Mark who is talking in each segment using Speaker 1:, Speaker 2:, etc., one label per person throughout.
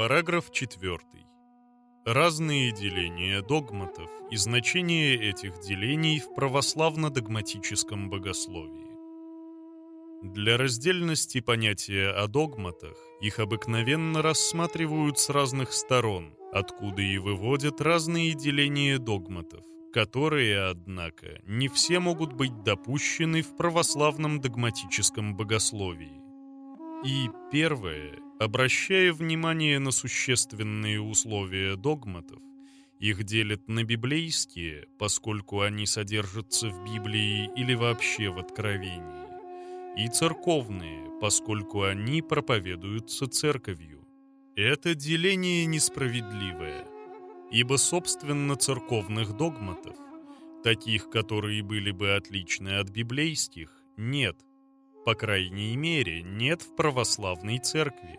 Speaker 1: Параграф 4. Разные деления догматов и значение этих делений в православно-догматическом богословии. Для раздельности понятия о догматах их обыкновенно рассматривают с разных сторон, откуда и выводят разные деления догматов, которые, однако, не все могут быть допущены в православном догматическом богословии. И первое, обращая внимание на существенные условия догматов, их делят на библейские, поскольку они содержатся в Библии или вообще в Откровении, и церковные, поскольку они проповедуются церковью. Это деление несправедливое, ибо, собственно, церковных догматов, таких, которые были бы отличны от библейских, нет – по крайней мере, нет в православной церкви.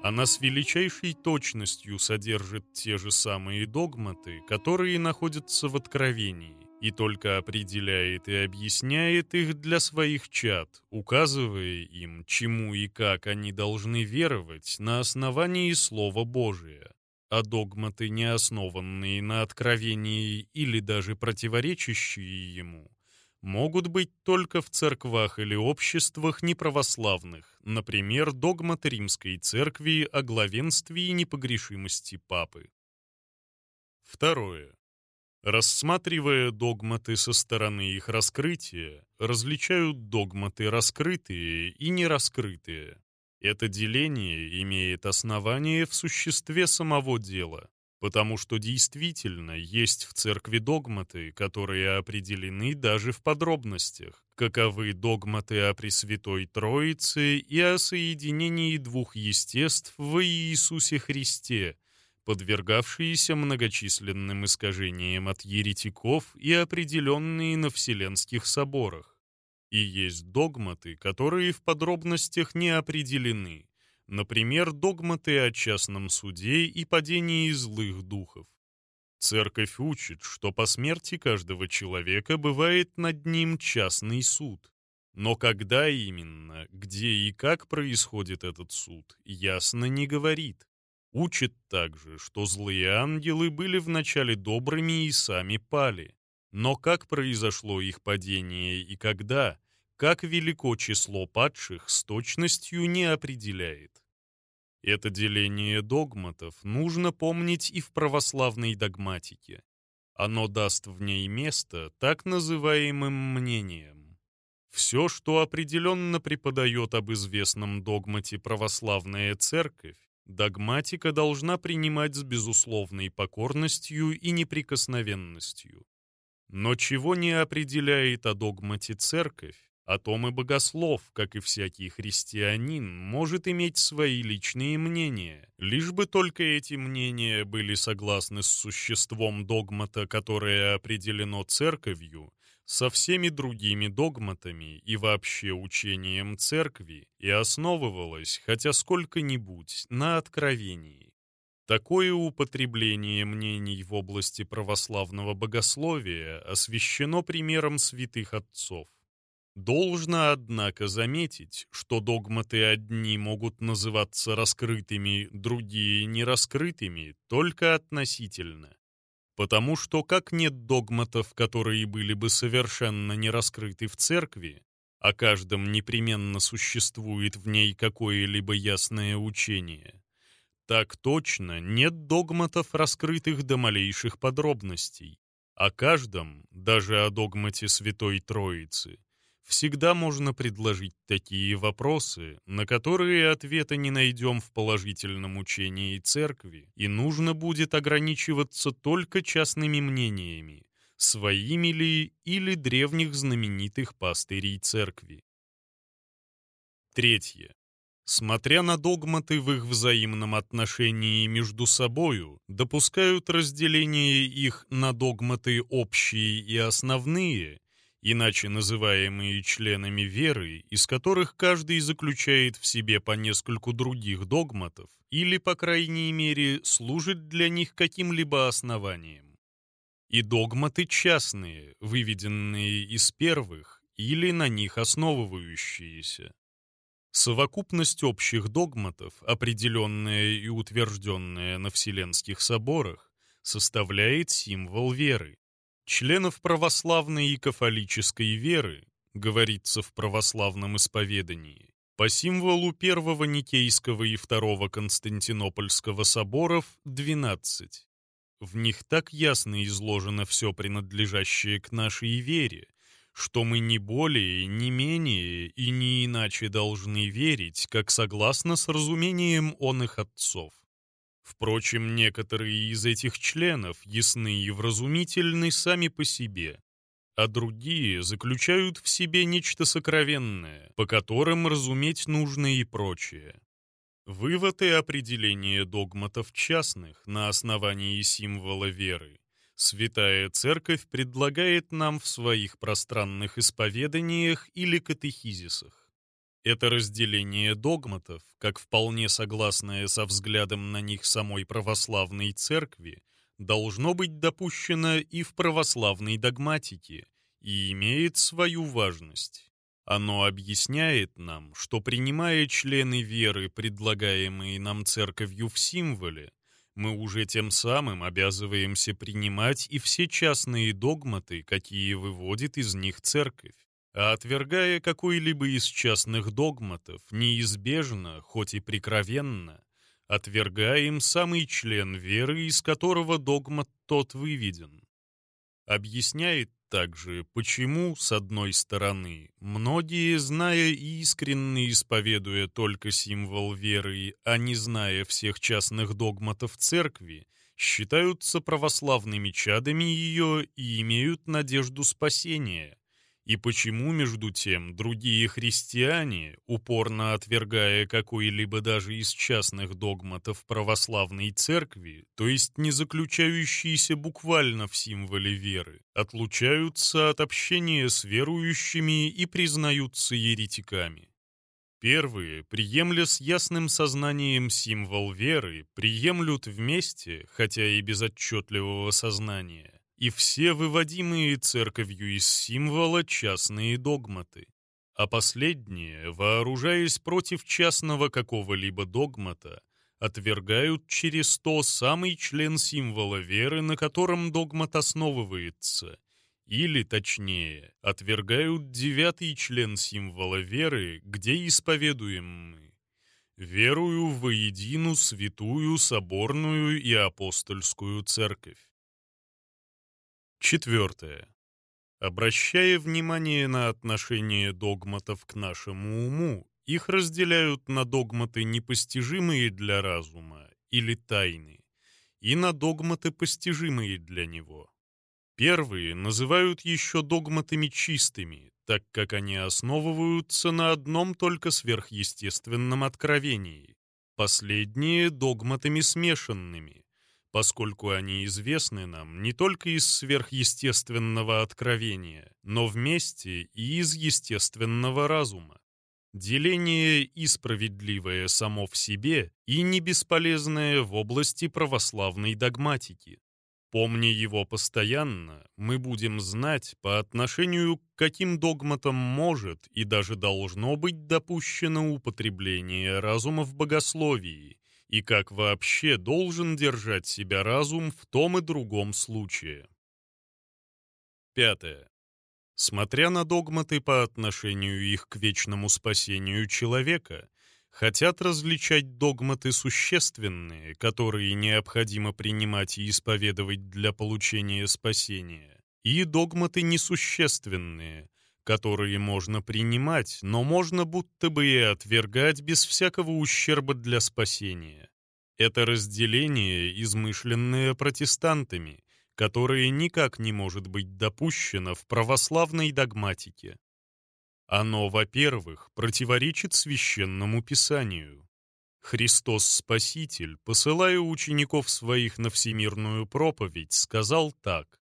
Speaker 1: Она с величайшей точностью содержит те же самые догматы, которые находятся в Откровении, и только определяет и объясняет их для своих чад, указывая им, чему и как они должны веровать на основании Слова Божия. А догматы, не основанные на откровении или даже противоречащие ему, могут быть только в церквах или обществах неправославных, например, догмат Римской Церкви о главенстве и непогрешимости Папы. Второе. Рассматривая догматы со стороны их раскрытия, различают догматы раскрытые и нераскрытые. Это деление имеет основание в существе самого дела, Потому что действительно есть в церкви догматы, которые определены даже в подробностях, каковы догматы о Пресвятой Троице и о соединении двух естеств в Иисусе Христе, подвергавшиеся многочисленным искажениям от еретиков и определенные на Вселенских соборах. И есть догматы, которые в подробностях не определены, Например, догматы о частном суде и падении злых духов. Церковь учит, что по смерти каждого человека бывает над ним частный суд. Но когда именно, где и как происходит этот суд, ясно не говорит. Учит также, что злые ангелы были вначале добрыми и сами пали. Но как произошло их падение и когда, как велико число падших, с точностью не определяет. Это деление догматов нужно помнить и в православной догматике. Оно даст в ней место так называемым мнениям. Все, что определенно преподает об известном догмате православная церковь, догматика должна принимать с безусловной покорностью и неприкосновенностью. Но чего не определяет о догмате церковь, о том и богослов, как и всякий христианин, может иметь свои личные мнения, лишь бы только эти мнения были согласны с существом догмата, которое определено церковью, со всеми другими догматами и вообще учением церкви и основывалось хотя сколько-нибудь на откровении. Такое употребление мнений в области православного богословия освящено примером святых отцов. Должно, однако, заметить, что догматы одни могут называться раскрытыми, другие нераскрытыми только относительно. Потому что как нет догматов, которые были бы совершенно не раскрыты в церкви, о каждом непременно существует в ней какое-либо ясное учение, так точно нет догматов, раскрытых до малейших подробностей. О каждом, даже о догмате Святой Троицы, Всегда можно предложить такие вопросы, на которые ответа не найдем в положительном учении церкви, и нужно будет ограничиваться только частными мнениями, своими ли или древних знаменитых пастырей церкви. Третье. Смотря на догматы в их взаимном отношении между собою, допускают разделение их на догматы общие и основные иначе называемые членами веры, из которых каждый заключает в себе по нескольку других догматов или, по крайней мере, служит для них каким-либо основанием. И догматы частные, выведенные из первых или на них основывающиеся. Совокупность общих догматов, определенная и утвержденная на Вселенских соборах, составляет символ веры. Членов православной и кафолической веры, говорится в православном исповедании, по символу Первого Никейского и Второго Константинопольского соборов 12. В них так ясно изложено все принадлежащее к нашей вере, что мы не более, не менее и не иначе должны верить, как согласно с разумением он их отцов. Впрочем, некоторые из этих членов ясны и вразумительны сами по себе, а другие заключают в себе нечто сокровенное, по которым разуметь нужно и прочее. Вывод и определение догматов частных на основании символа веры Святая Церковь предлагает нам в своих пространных исповеданиях или катехизисах. Это разделение догматов, как вполне согласное со взглядом на них самой православной церкви, должно быть допущено и в православной догматике и имеет свою важность. Оно объясняет нам, что принимая члены веры, предлагаемые нам церковью в символе, мы уже тем самым обязываемся принимать и все частные догматы, какие выводит из них церковь. А отвергая какой-либо из частных догматов, неизбежно, хоть и прикровенно, отвергаем самый член веры, из которого догмат тот выведен. Объясняет также, почему, с одной стороны, многие, зная и искренне исповедуя только символ веры, а не зная всех частных догматов церкви, считаются православными чадами ее и имеют надежду спасения, и почему, между тем, другие христиане, упорно отвергая какой-либо даже из частных догматов православной церкви, то есть не заключающиеся буквально в символе веры, отлучаются от общения с верующими и признаются еретиками? Первые, приемля с ясным сознанием символ веры, приемлют вместе, хотя и без отчетливого сознания, и все выводимые церковью из символа частные догматы. А последние, вооружаясь против частного какого-либо догмата, отвергают через то самый член символа веры, на котором догмат основывается, или, точнее, отвергают девятый член символа веры, где исповедуем мы. Верую в воедину святую, соборную и апостольскую церковь. Четвертое. Обращая внимание на отношение догматов к нашему уму, их разделяют на догматы непостижимые для разума или тайны, и на догматы постижимые для него. Первые называют еще догматами чистыми, так как они основываются на одном только сверхъестественном откровении. Последние — догматами смешанными, поскольку они известны нам не только из сверхъестественного откровения, но вместе и из естественного разума. Деление и справедливое само в себе, и не бесполезное в области православной догматики. Помня его постоянно, мы будем знать, по отношению к каким догматам может и даже должно быть допущено употребление разума в богословии, и как вообще должен держать себя разум в том и другом случае. Пятое. Смотря на догматы по отношению их к вечному спасению человека, хотят различать догматы существенные, которые необходимо принимать и исповедовать для получения спасения, и догматы несущественные, которые можно принимать, но можно будто бы и отвергать без всякого ущерба для спасения. Это разделение, измышленное протестантами, которое никак не может быть допущено в православной догматике. Оно, во-первых, противоречит священному писанию. Христос Спаситель, посылая учеников своих на всемирную проповедь, сказал так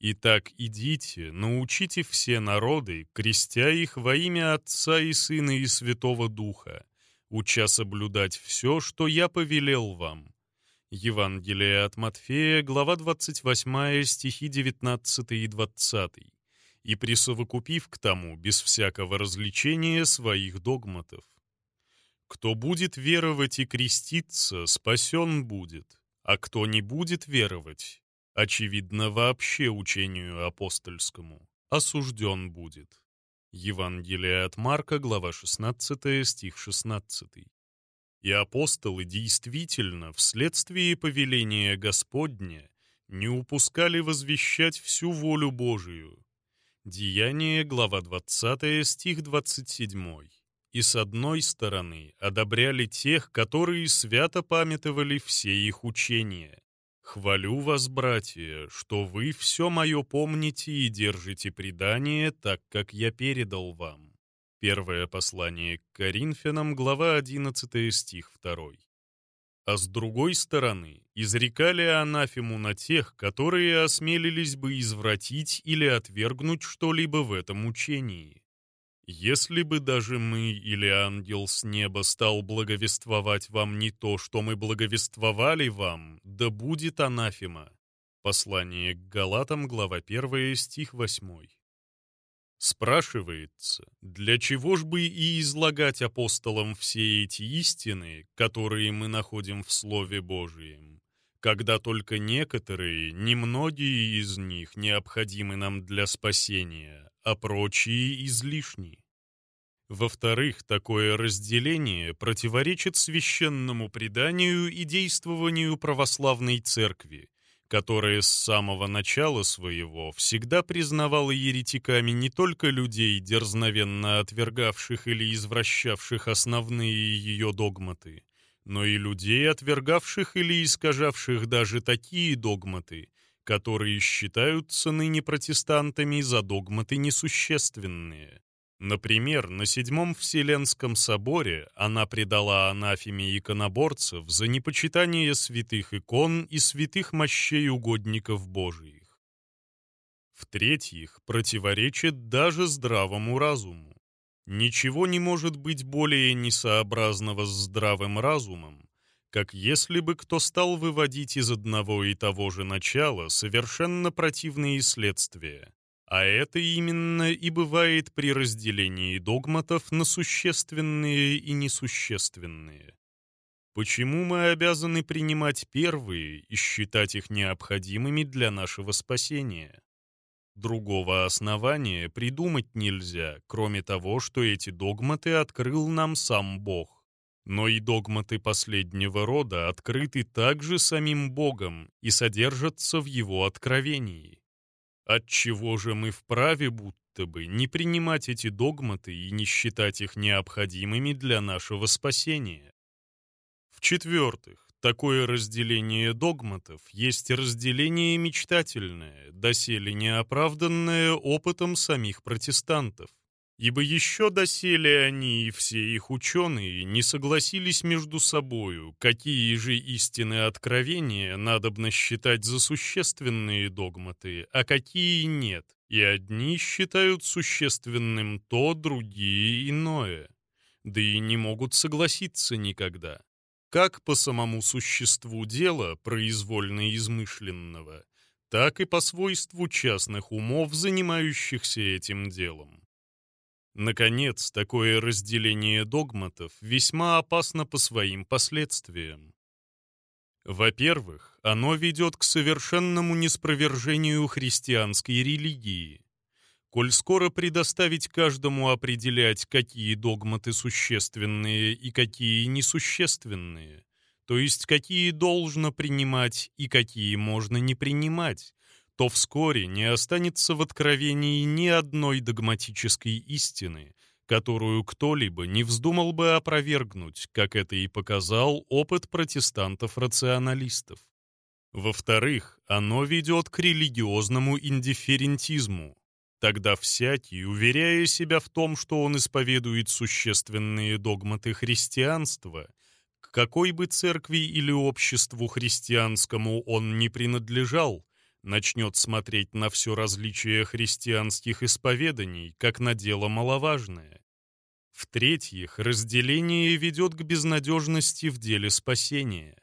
Speaker 1: Итак, идите, научите все народы, крестя их во имя Отца и Сына и Святого Духа, уча соблюдать все, что я повелел вам». Евангелие от Матфея, глава 28, стихи 19 и 20. И присовокупив к тому, без всякого развлечения, своих догматов. Кто будет веровать и креститься, спасен будет, а кто не будет веровать, очевидно, вообще учению апостольскому, осужден будет. Евангелие от Марка, глава 16, стих 16. И апостолы действительно, вследствие повеления Господня, не упускали возвещать всю волю Божию. Деяние, глава 20, стих 27. И с одной стороны одобряли тех, которые свято памятовали все их учения. «Хвалю вас, братья, что вы все мое помните и держите предание, так как я передал вам». Первое послание к Коринфянам, глава 11, стих 2. А с другой стороны, изрекали анафему на тех, которые осмелились бы извратить или отвергнуть что-либо в этом учении. Если бы даже мы или ангел с неба стал благовествовать вам не то, что мы благовествовали вам, да будет анафема. Послание к Галатам, глава 1, стих 8. Спрашивается, для чего ж бы и излагать апостолам все эти истины, которые мы находим в Слове Божием, когда только некоторые, немногие из них необходимы нам для спасения, а прочие излишни. Во-вторых, такое разделение противоречит священному преданию и действованию православной церкви, которая с самого начала своего всегда признавала еретиками не только людей, дерзновенно отвергавших или извращавших основные ее догматы, но и людей, отвергавших или искажавших даже такие догматы, которые считаются ныне протестантами за догматы несущественные. Например, на Седьмом Вселенском соборе она предала анафеме иконоборцев за непочитание святых икон и святых мощей угодников Божиих. В-третьих, противоречит даже здравому разуму. Ничего не может быть более несообразного с здравым разумом, как если бы кто стал выводить из одного и того же начала совершенно противные следствия. А это именно и бывает при разделении догматов на существенные и несущественные. Почему мы обязаны принимать первые и считать их необходимыми для нашего спасения? Другого основания придумать нельзя, кроме того, что эти догматы открыл нам сам Бог. Но и догматы последнего рода открыты также самим Богом и содержатся в Его откровении. Отчего же мы вправе будто бы не принимать эти догматы и не считать их необходимыми для нашего спасения? В-четвертых, такое разделение догматов есть разделение мечтательное, доселе неоправданное опытом самих протестантов ибо еще доселе они и все их ученые не согласились между собою, какие же истины откровения надобно считать за существенные догматы, а какие нет, и одни считают существенным то, другие иное, да и не могут согласиться никогда. Как по самому существу дела, произвольно измышленного, так и по свойству частных умов, занимающихся этим делом. Наконец, такое разделение догматов весьма опасно по своим последствиям. Во-первых, оно ведет к совершенному неспровержению христианской религии. Коль скоро предоставить каждому определять, какие догматы существенные и какие несущественные, то есть какие должно принимать и какие можно не принимать, то вскоре не останется в откровении ни одной догматической истины, которую кто-либо не вздумал бы опровергнуть, как это и показал опыт протестантов-рационалистов. Во-вторых, оно ведет к религиозному индифферентизму. Тогда всякий, уверяя себя в том, что он исповедует существенные догматы христианства, к какой бы церкви или обществу христианскому он не принадлежал, начнет смотреть на все различия христианских исповеданий, как на дело маловажное. В-третьих, разделение ведет к безнадежности в деле спасения.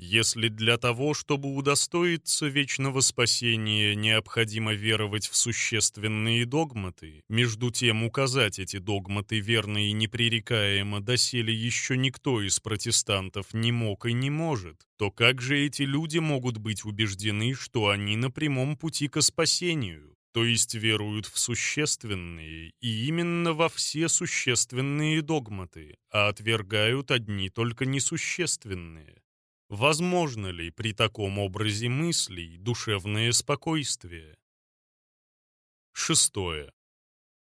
Speaker 1: Если для того, чтобы удостоиться вечного спасения, необходимо веровать в существенные догматы, между тем указать эти догматы верно и непререкаемо доселе еще никто из протестантов не мог и не может, то как же эти люди могут быть убеждены, что они на прямом пути к спасению? то есть веруют в существенные и именно во все существенные догматы, а отвергают одни только несущественные. Возможно ли при таком образе мыслей душевное спокойствие? Шестое.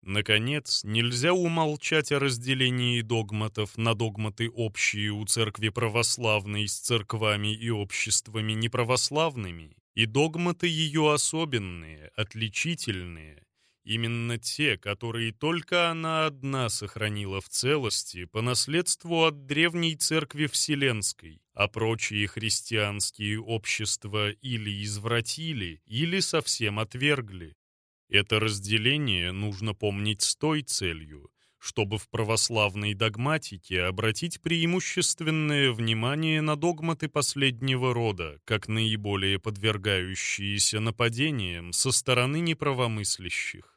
Speaker 1: Наконец, нельзя умолчать о разделении догматов на догматы общие у церкви православной с церквами и обществами неправославными и догматы ее особенные, отличительные, Именно те, которые только она одна сохранила в целости по наследству от древней церкви Вселенской, а прочие христианские общества или извратили, или совсем отвергли. Это разделение нужно помнить с той целью, чтобы в православной догматике обратить преимущественное внимание на догматы последнего рода, как наиболее подвергающиеся нападениям со стороны неправомыслящих.